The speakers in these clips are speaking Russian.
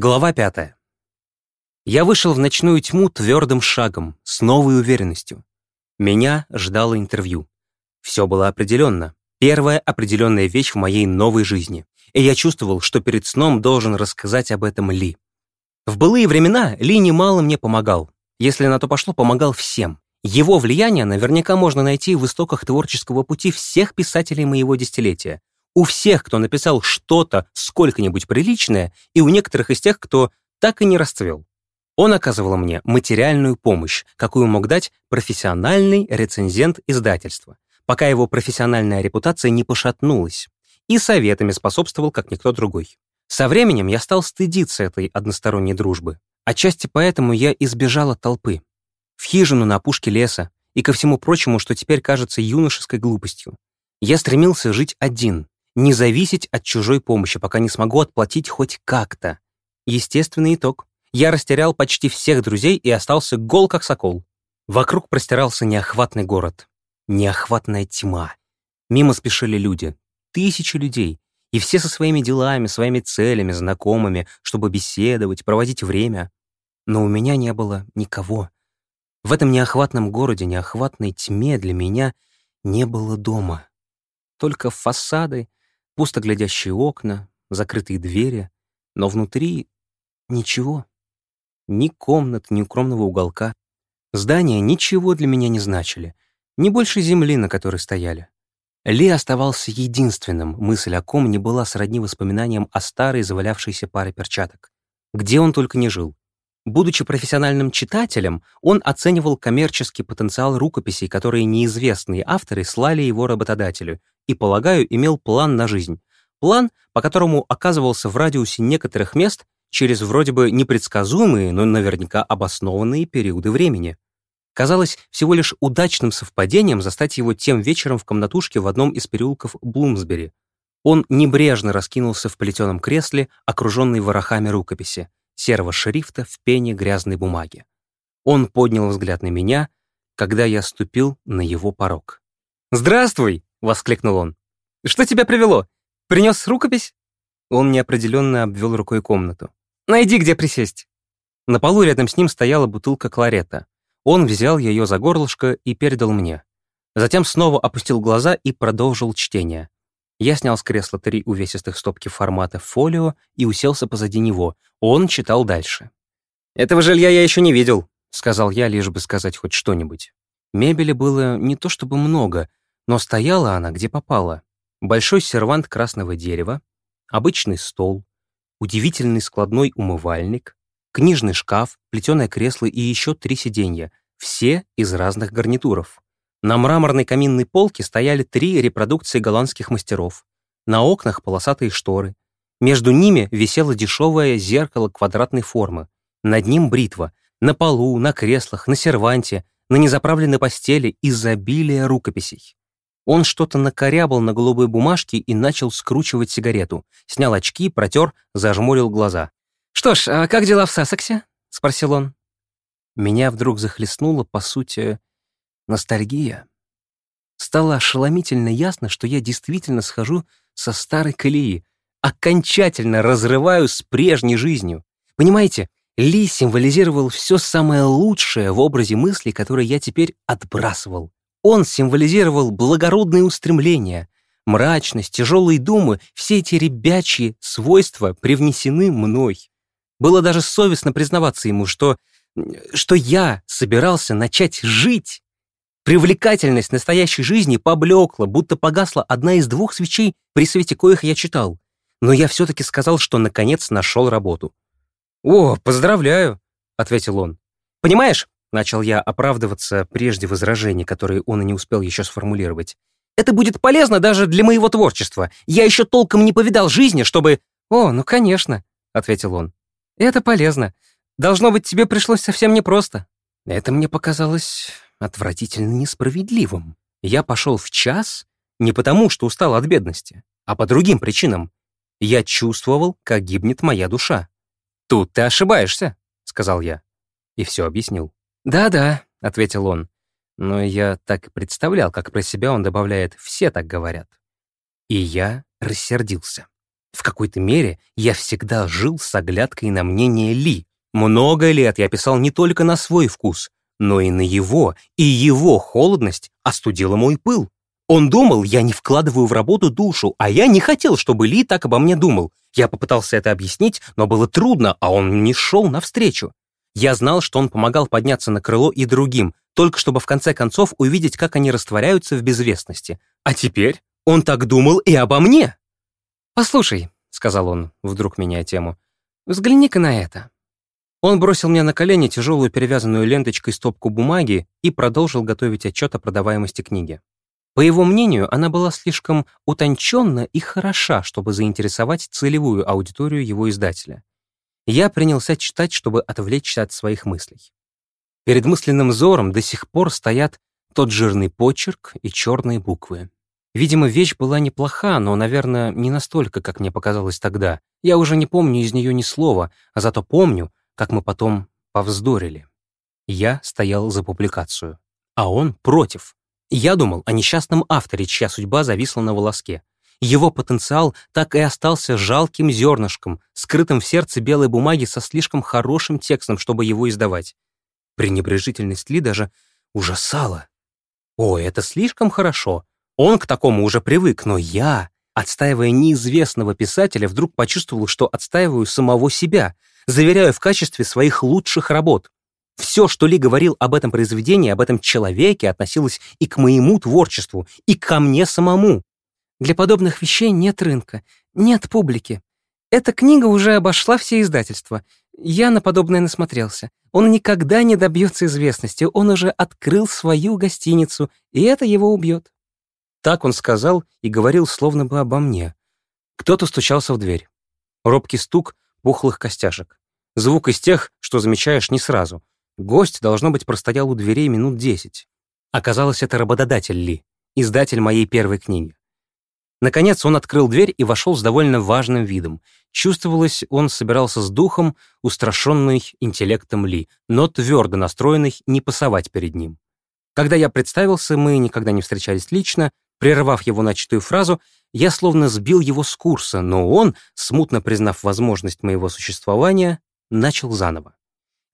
Глава пятая. Я вышел в ночную тьму твердым шагом, с новой уверенностью. Меня ждало интервью. Все было определенно. Первая определенная вещь в моей новой жизни. И я чувствовал, что перед сном должен рассказать об этом Ли. В былые времена Ли немало мне помогал. Если на то пошло, помогал всем. Его влияние наверняка можно найти в истоках творческого пути всех писателей моего десятилетия, у всех, кто написал что-то сколько-нибудь приличное, и у некоторых из тех, кто так и не расцвел. Он оказывал мне материальную помощь, какую мог дать профессиональный рецензент издательства, пока его профессиональная репутация не пошатнулась, и советами способствовал, как никто другой. Со временем я стал стыдиться этой односторонней дружбы. Отчасти поэтому я избежал от толпы. В хижину на опушке леса и ко всему прочему, что теперь кажется юношеской глупостью. Я стремился жить один, не зависеть от чужой помощи, пока не смогу отплатить хоть как-то. Естественный итог. Я растерял почти всех друзей и остался гол, как сокол. Вокруг простирался неохватный город. Неохватная тьма. Мимо спешили люди. Тысячи людей. И все со своими делами, своими целями, знакомыми, чтобы беседовать, проводить время. Но у меня не было никого. В этом неохватном городе, неохватной тьме для меня не было дома. Только фасады, пусто глядящие окна, закрытые двери, но внутри ничего. Ни комнат, ни укромного уголка. Здания ничего для меня не значили, не больше земли, на которой стояли. Ли оставался единственным, мысль о ком не была сродни воспоминаниям о старой завалявшейся паре перчаток. Где он только не жил. Будучи профессиональным читателем, он оценивал коммерческий потенциал рукописей, которые неизвестные авторы слали его работодателю, и, полагаю, имел план на жизнь. План, по которому оказывался в радиусе некоторых мест через вроде бы непредсказуемые, но наверняка обоснованные периоды времени. Казалось всего лишь удачным совпадением застать его тем вечером в комнатушке в одном из переулков Блумсбери. Он небрежно раскинулся в плетеном кресле, окруженный ворохами рукописи, серого шрифта в пене грязной бумаги. Он поднял взгляд на меня, когда я ступил на его порог. «Здравствуй!» — воскликнул он. «Что тебя привело? Принес рукопись?» Он неопределенно обвел рукой комнату. «Найди, где присесть». На полу рядом с ним стояла бутылка кларета. Он взял ее за горлышко и передал мне. Затем снова опустил глаза и продолжил чтение. Я снял с кресла три увесистых стопки формата фолио и уселся позади него. Он читал дальше. «Этого жилья я еще не видел», — сказал я, лишь бы сказать хоть что-нибудь. Мебели было не то чтобы много, но стояла она где попало. Большой сервант красного дерева, обычный стол, удивительный складной умывальник, книжный шкаф, плетеное кресло и еще три сиденья, все из разных гарнитуров. На мраморной каминной полке стояли три репродукции голландских мастеров. На окнах полосатые шторы. Между ними висело дешевое зеркало квадратной формы. Над ним бритва. На полу, на креслах, на серванте, на незаправленной постели изобилие рукописей. Он что-то накорябал на голубой бумажке и начал скручивать сигарету. Снял очки, протер, зажмурил глаза. «Что ж, а как дела в Сассексе?» — спросил он. Меня вдруг захлестнула, по сути, ностальгия. Стало ошеломительно ясно, что я действительно схожу со старой колеи, окончательно разрываю с прежней жизнью. Понимаете, Ли символизировал все самое лучшее в образе мысли, которые я теперь отбрасывал. Он символизировал благородные устремления, мрачность, тяжелые думы, все эти ребячьи свойства привнесены мной. Было даже совестно признаваться ему, что, что я собирался начать жить. Привлекательность настоящей жизни поблекла, будто погасла одна из двух свечей, при свете коих я читал. Но я все-таки сказал, что наконец нашел работу. «О, поздравляю», — ответил он. «Понимаешь, Начал я оправдываться прежде возражений, которые он и не успел еще сформулировать. «Это будет полезно даже для моего творчества. Я еще толком не повидал жизни, чтобы...» «О, ну конечно», — ответил он. «Это полезно. Должно быть, тебе пришлось совсем непросто». Это мне показалось отвратительно несправедливым. Я пошел в час не потому, что устал от бедности, а по другим причинам. Я чувствовал, как гибнет моя душа. «Тут ты ошибаешься», — сказал я. И все объяснил. «Да-да», — ответил он. Но я так представлял, как про себя он добавляет «все так говорят». И я рассердился. В какой-то мере я всегда жил с оглядкой на мнение Ли. Много лет я писал не только на свой вкус, но и на его, и его холодность остудила мой пыл. Он думал, я не вкладываю в работу душу, а я не хотел, чтобы Ли так обо мне думал. Я попытался это объяснить, но было трудно, а он не шел навстречу. Я знал, что он помогал подняться на крыло и другим, только чтобы в конце концов увидеть, как они растворяются в безвестности. А теперь он так думал и обо мне. «Послушай», — сказал он, вдруг меняя тему, — «взгляни-ка на это». Он бросил мне на колени тяжелую перевязанную ленточкой стопку бумаги и продолжил готовить отчет о продаваемости книги. По его мнению, она была слишком утонченна и хороша, чтобы заинтересовать целевую аудиторию его издателя. Я принялся читать, чтобы отвлечься от своих мыслей. Перед мысленным взором до сих пор стоят тот жирный почерк и черные буквы. Видимо, вещь была неплоха, но, наверное, не настолько, как мне показалось тогда. Я уже не помню из нее ни слова, а зато помню, как мы потом повздорили. Я стоял за публикацию, а он против. Я думал о несчастном авторе, чья судьба зависла на волоске. Его потенциал так и остался жалким зернышком, скрытым в сердце белой бумаги со слишком хорошим текстом, чтобы его издавать. Пренебрежительность Ли даже ужасала. О, это слишком хорошо. Он к такому уже привык, но я, отстаивая неизвестного писателя, вдруг почувствовал, что отстаиваю самого себя — заверяю в качестве своих лучших работ. Все, что Ли говорил об этом произведении, об этом человеке, относилось и к моему творчеству, и ко мне самому. Для подобных вещей нет рынка, нет публики. Эта книга уже обошла все издательства. Я на подобное насмотрелся. Он никогда не добьется известности, он уже открыл свою гостиницу, и это его убьет. Так он сказал и говорил словно бы обо мне. Кто-то стучался в дверь. Робкий стук пухлых костяшек. Звук из тех, что замечаешь не сразу. Гость, должно быть, простоял у дверей минут десять. Оказалось, это работодатель Ли, издатель моей первой книги. Наконец он открыл дверь и вошел с довольно важным видом. Чувствовалось, он собирался с духом, устрашенный интеллектом Ли, но твердо настроенный не пасовать перед ним. Когда я представился, мы никогда не встречались лично, прервав его начатую фразу, я словно сбил его с курса, но он, смутно признав возможность моего существования, начал заново.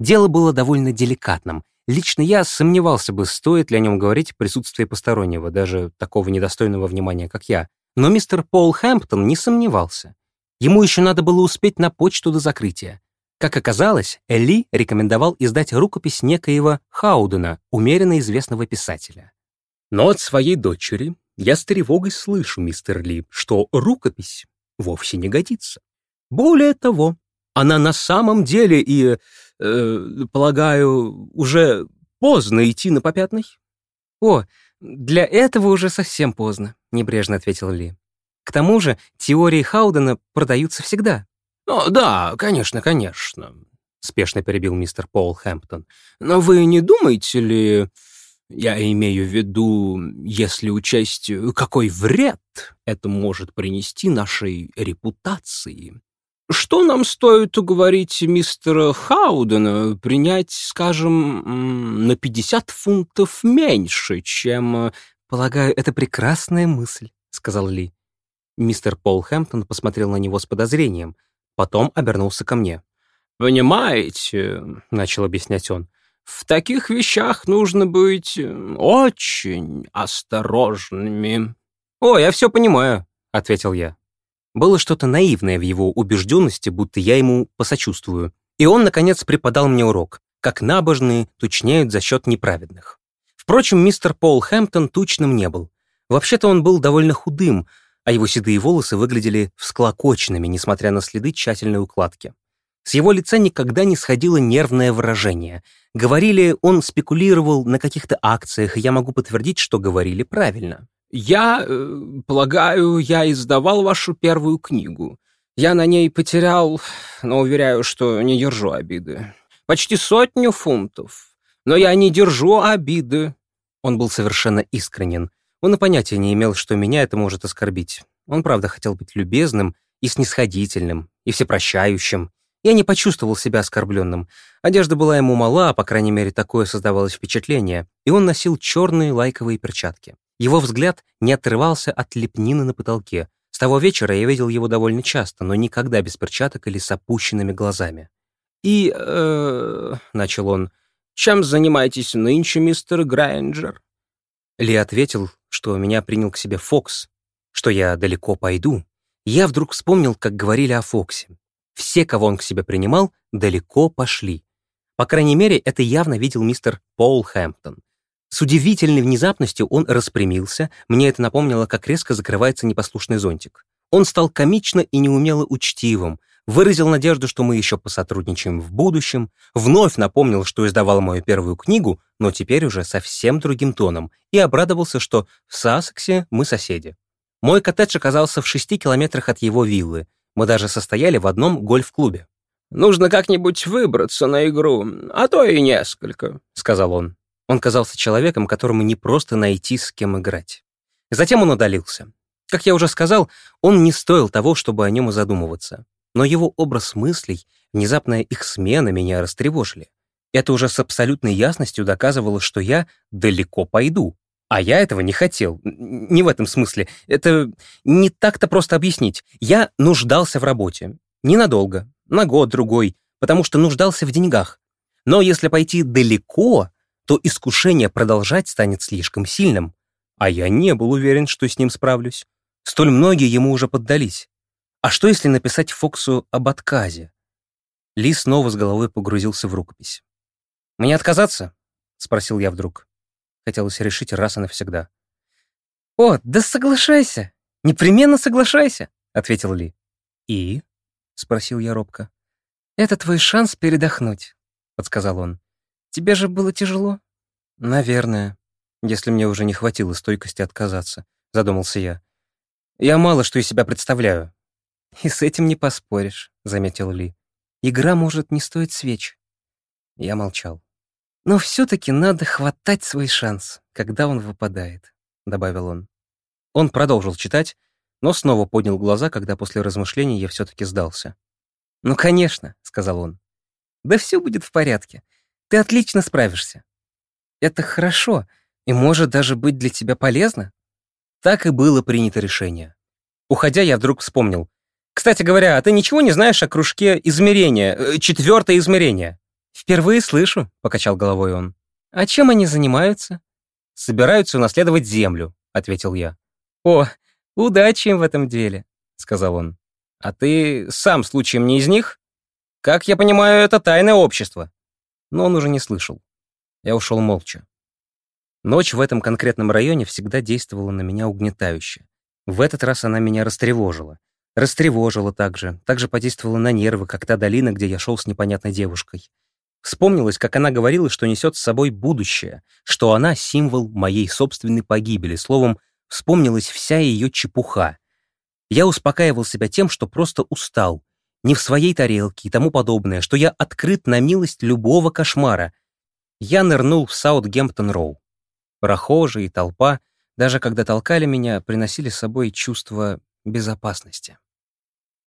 Дело было довольно деликатным. Лично я сомневался бы, стоит ли о нем говорить в присутствии постороннего, даже такого недостойного внимания, как я. Но мистер Пол Хэмптон не сомневался. Ему еще надо было успеть на почту до закрытия. Как оказалось, Элли рекомендовал издать рукопись некоего Хаудена, умеренно известного писателя. Но от своей дочери я с тревогой слышу, мистер Ли, что рукопись вовсе не годится. Более того, она на самом деле и, э, полагаю, уже поздно идти на попятный? О, для этого уже совсем поздно, небрежно ответил Ли. К тому же теории Хаудена продаются всегда. «О, да, конечно, конечно», — спешно перебил мистер Пол Хэмптон. «Но вы не думаете ли, я имею в виду, если учесть, какой вред это может принести нашей репутации. Что нам стоит уговорить мистера Хаудена принять, скажем, на 50 фунтов меньше, чем... Полагаю, это прекрасная мысль, сказал Ли. Мистер Пол Хэмптон посмотрел на него с подозрением, потом обернулся ко мне. «Понимаете», — начал объяснять он, в таких вещах нужно быть э, очень осторожными». «О, я все понимаю», — ответил я. Было что-то наивное в его убежденности, будто я ему посочувствую. И он, наконец, преподал мне урок, как набожные тучнеют за счет неправедных. Впрочем, мистер Пол Хэмптон тучным не был. Вообще-то он был довольно худым, а его седые волосы выглядели всклокоченными, несмотря на следы тщательной укладки. С его лица никогда не сходило нервное выражение. Говорили, он спекулировал на каких-то акциях, и я могу подтвердить, что говорили правильно. «Я, э, полагаю, я издавал вашу первую книгу. Я на ней потерял, но уверяю, что не держу обиды. Почти сотню фунтов. Но я не держу обиды». Он был совершенно искренен. Он и понятия не имел, что меня это может оскорбить. Он, правда, хотел быть любезным и снисходительным, и всепрощающим. Я не почувствовал себя оскорбленным. Одежда была ему мала, по крайней мере, такое создавалось впечатление, и он носил черные лайковые перчатки. Его взгляд не отрывался от лепнины на потолке. С того вечера я видел его довольно часто, но никогда без перчаток или с опущенными глазами. «И, э, — начал он, — чем занимаетесь нынче, мистер Грайнджер?» Ли ответил, что меня принял к себе Фокс, что я далеко пойду. Я вдруг вспомнил, как говорили о Фоксе. Все, кого он к себе принимал, далеко пошли. По крайней мере, это явно видел мистер Пол Хэмптон. С удивительной внезапностью он распрямился, мне это напомнило, как резко закрывается непослушный зонтик. Он стал комично и неумело учтивым, выразил надежду, что мы еще посотрудничаем в будущем, вновь напомнил, что издавал мою первую книгу, но теперь уже совсем другим тоном, и обрадовался, что в Сассексе мы соседи. Мой коттедж оказался в шести километрах от его виллы. Мы даже состояли в одном гольф-клубе. «Нужно как-нибудь выбраться на игру, а то и несколько», — сказал он. Он казался человеком, которому не просто найти с кем играть. Затем он удалился. Как я уже сказал, он не стоил того, чтобы о нем и задумываться. Но его образ мыслей, внезапная их смена меня растревожили. Это уже с абсолютной ясностью доказывало, что я далеко пойду. А я этого не хотел. Не в этом смысле. Это не так-то просто объяснить. Я нуждался в работе. Ненадолго на год-другой, потому что нуждался в деньгах. Но если пойти далеко, то искушение продолжать станет слишком сильным, а я не был уверен, что с ним справлюсь. Столь многие ему уже поддались. А что, если написать Фоксу об отказе? Ли снова с головой погрузился в рукопись. «Мне отказаться?» — спросил я вдруг. Хотелось решить раз и навсегда. «О, да соглашайся! Непременно соглашайся!» — ответил Ли. «И?» — спросил я робко. «Это твой шанс передохнуть», — подсказал он. «Тебе же было тяжело?» «Наверное, если мне уже не хватило стойкости отказаться», — задумался я. «Я мало что из себя представляю». «И с этим не поспоришь», — заметил Ли. «Игра может не стоить свеч». Я молчал. «Но все-таки надо хватать свой шанс, когда он выпадает», — добавил он. Он продолжил читать, но снова поднял глаза, когда после размышлений я все-таки сдался. «Ну, конечно», — сказал он. «Да все будет в порядке. Ты отлично справишься. Это хорошо и может даже быть для тебя полезно». Так и было принято решение. Уходя, я вдруг вспомнил. «Кстати говоря, а ты ничего не знаешь о кружке измерения, э, четвертое измерение?» «Впервые слышу», — покачал головой он. «А чем они занимаются?» «Собираются унаследовать землю», — ответил я. «О, «Удачи им в этом деле», — сказал он. «А ты сам случаем не из них? Как я понимаю, это тайное общество». Но он уже не слышал. Я ушел молча. Ночь в этом конкретном районе всегда действовала на меня угнетающе. В этот раз она меня растревожила. Растревожила также, также подействовала на нервы, как та долина, где я шел с непонятной девушкой. Вспомнилось, как она говорила, что несет с собой будущее, что она — символ моей собственной погибели, словом, вспомнилась вся ее чепуха. Я успокаивал себя тем, что просто устал, не в своей тарелке и тому подобное, что я открыт на милость любого кошмара. Я нырнул в Саутгемптон-Роу. Прохожие и толпа, даже когда толкали меня, приносили с собой чувство безопасности.